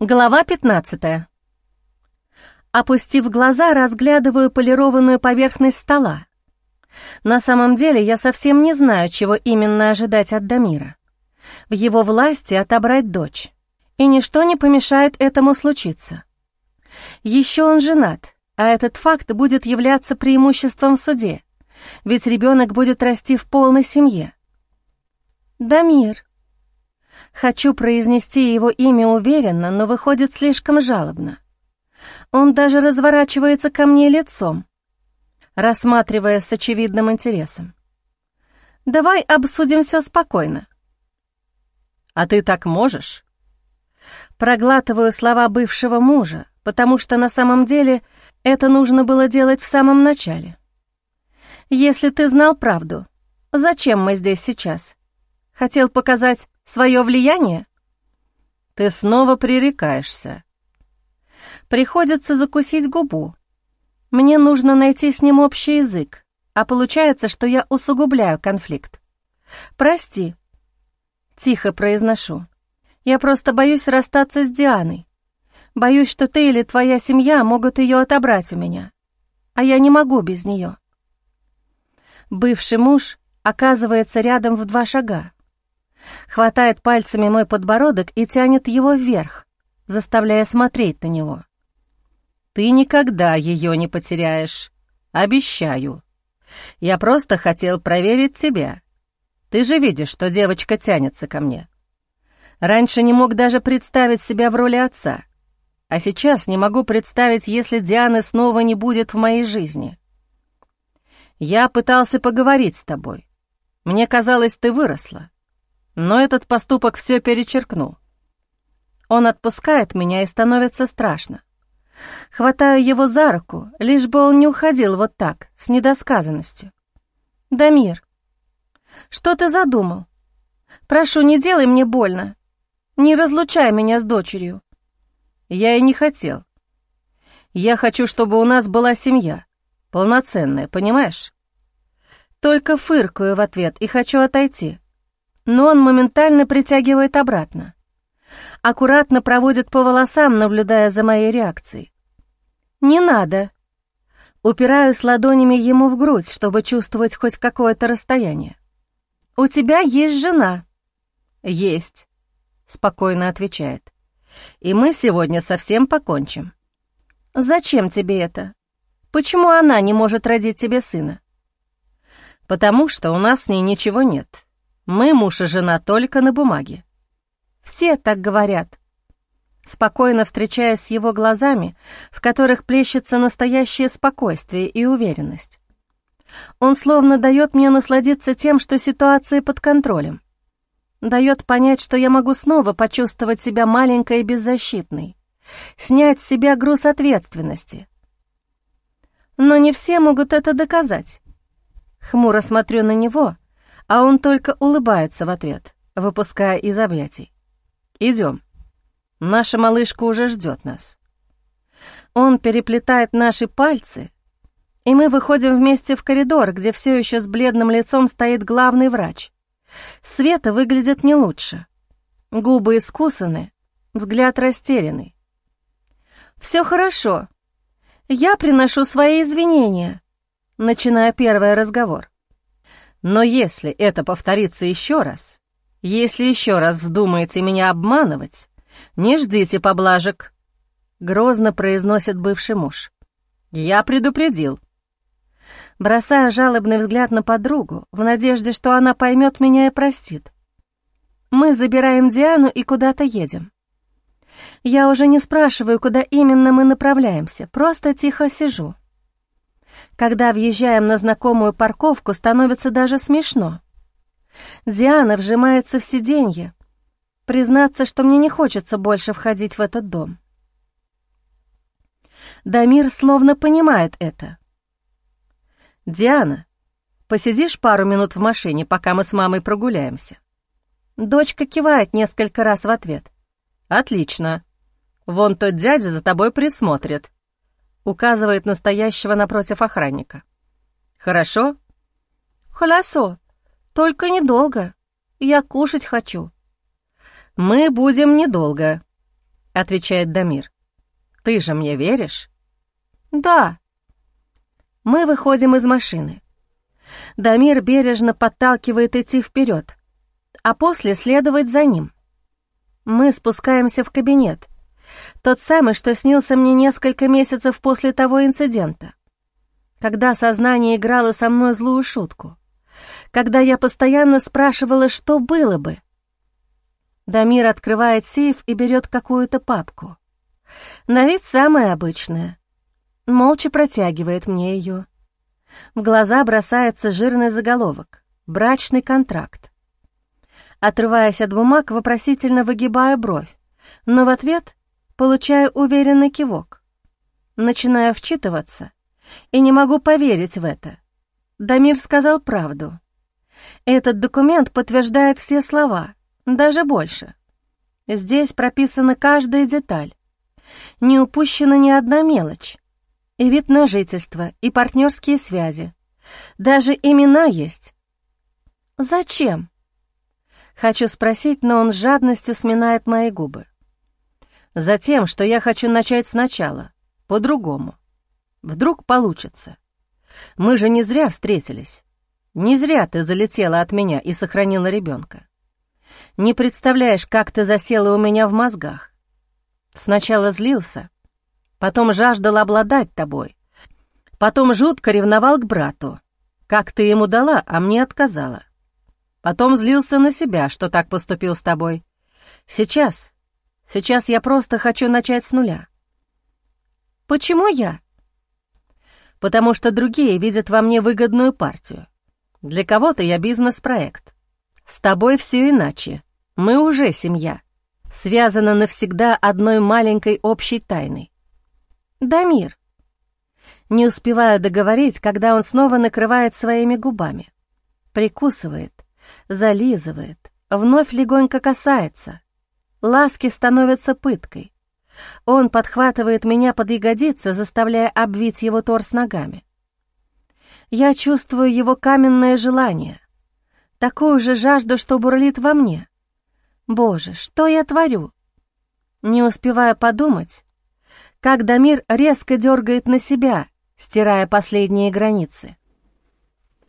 Глава 15. Опустив глаза, разглядываю полированную поверхность стола. На самом деле я совсем не знаю, чего именно ожидать от Дамира. В его власти отобрать дочь, и ничто не помешает этому случиться. Еще он женат, а этот факт будет являться преимуществом в суде, ведь ребенок будет расти в полной семье. Дамир. Хочу произнести его имя уверенно, но выходит слишком жалобно. Он даже разворачивается ко мне лицом, рассматривая с очевидным интересом. «Давай обсудим все спокойно». «А ты так можешь?» Проглатываю слова бывшего мужа, потому что на самом деле это нужно было делать в самом начале. «Если ты знал правду, зачем мы здесь сейчас? Хотел показать свое влияние?» «Ты снова пререкаешься». Приходится закусить губу. Мне нужно найти с ним общий язык, а получается, что я усугубляю конфликт. «Прости», — тихо произношу. «Я просто боюсь расстаться с Дианой. Боюсь, что ты или твоя семья могут ее отобрать у меня, а я не могу без нее». Бывший муж оказывается рядом в два шага хватает пальцами мой подбородок и тянет его вверх, заставляя смотреть на него. «Ты никогда ее не потеряешь, обещаю. Я просто хотел проверить тебя. Ты же видишь, что девочка тянется ко мне. Раньше не мог даже представить себя в роли отца, а сейчас не могу представить, если Дианы снова не будет в моей жизни. Я пытался поговорить с тобой. Мне казалось, ты выросла. Но этот поступок все перечеркнул. Он отпускает меня и становится страшно. Хватаю его за руку, лишь бы он не уходил вот так, с недосказанностью. «Дамир, что ты задумал? Прошу, не делай мне больно. Не разлучай меня с дочерью». Я и не хотел. Я хочу, чтобы у нас была семья, полноценная, понимаешь? Только фыркаю в ответ и хочу отойти но он моментально притягивает обратно. Аккуратно проводит по волосам, наблюдая за моей реакцией. «Не надо!» Упираюсь ладонями ему в грудь, чтобы чувствовать хоть какое-то расстояние. «У тебя есть жена?» «Есть», — спокойно отвечает. «И мы сегодня совсем покончим». «Зачем тебе это? Почему она не может родить тебе сына?» «Потому что у нас с ней ничего нет. Мы муж и жена только на бумаге. Все так говорят. Спокойно встречаясь с его глазами, в которых плещется настоящее спокойствие и уверенность. Он словно дает мне насладиться тем, что ситуация под контролем. Дает понять, что я могу снова почувствовать себя маленькой и беззащитной, снять с себя груз ответственности. Но не все могут это доказать. Хмуро смотрю на него — а он только улыбается в ответ, выпуская из объятий. «Идем. Наша малышка уже ждет нас». Он переплетает наши пальцы, и мы выходим вместе в коридор, где все еще с бледным лицом стоит главный врач. Света выглядит не лучше. Губы искусаны, взгляд растерянный. «Все хорошо. Я приношу свои извинения», начиная первый разговор. Но если это повторится еще раз, если еще раз вздумаете меня обманывать, не ждите поблажек», — грозно произносит бывший муж. «Я предупредил». Бросая жалобный взгляд на подругу, в надежде, что она поймет меня и простит. Мы забираем Диану и куда-то едем. Я уже не спрашиваю, куда именно мы направляемся, просто тихо сижу. Когда въезжаем на знакомую парковку, становится даже смешно. Диана вжимается в сиденье. Признаться, что мне не хочется больше входить в этот дом. Дамир словно понимает это. «Диана, посидишь пару минут в машине, пока мы с мамой прогуляемся?» Дочка кивает несколько раз в ответ. «Отлично. Вон тот дядя за тобой присмотрит указывает настоящего напротив охранника. «Хорошо?» «Хорошо, только недолго. Я кушать хочу». «Мы будем недолго». отвечает Дамир. «Ты же мне веришь?» «Да». Мы выходим из машины. Дамир бережно подталкивает идти вперед, а после следовать за ним. Мы спускаемся в кабинет, тот самый, что снился мне несколько месяцев после того инцидента, когда сознание играло со мной злую шутку, когда я постоянно спрашивала, что было бы. Дамир открывает сейф и берет какую-то папку. На вид самая обычная. Молча протягивает мне ее. В глаза бросается жирный заголовок «Брачный контракт». Отрываясь от бумаг, вопросительно выгибаю бровь, но в ответ получаю уверенный кивок. Начинаю вчитываться и не могу поверить в это. Дамир сказал правду. Этот документ подтверждает все слова, даже больше. Здесь прописана каждая деталь. Не упущена ни одна мелочь. И вид на жительство, и партнерские связи. Даже имена есть. Зачем? Хочу спросить, но он с жадностью сминает мои губы. Затем, что я хочу начать сначала, по-другому. Вдруг получится. Мы же не зря встретились. Не зря ты залетела от меня и сохранила ребенка. Не представляешь, как ты засела у меня в мозгах. Сначала злился, потом жаждал обладать тобой, потом жутко ревновал к брату. Как ты ему дала, а мне отказала. Потом злился на себя, что так поступил с тобой. Сейчас, сейчас я просто хочу начать с нуля. Почему я? Потому что другие видят во мне выгодную партию. Для кого-то я бизнес-проект. С тобой все иначе. Мы уже семья. Связана навсегда одной маленькой общей тайной. Дамир. Не успеваю договорить, когда он снова накрывает своими губами. Прикусывает, зализывает, вновь легонько касается. Ласки становятся пыткой. Он подхватывает меня под ягодицы, заставляя обвить его торс ногами. Я чувствую его каменное желание, такую же жажду, что бурлит во мне. Боже, что я творю? Не успевая подумать, как Дамир резко дергает на себя, стирая последние границы.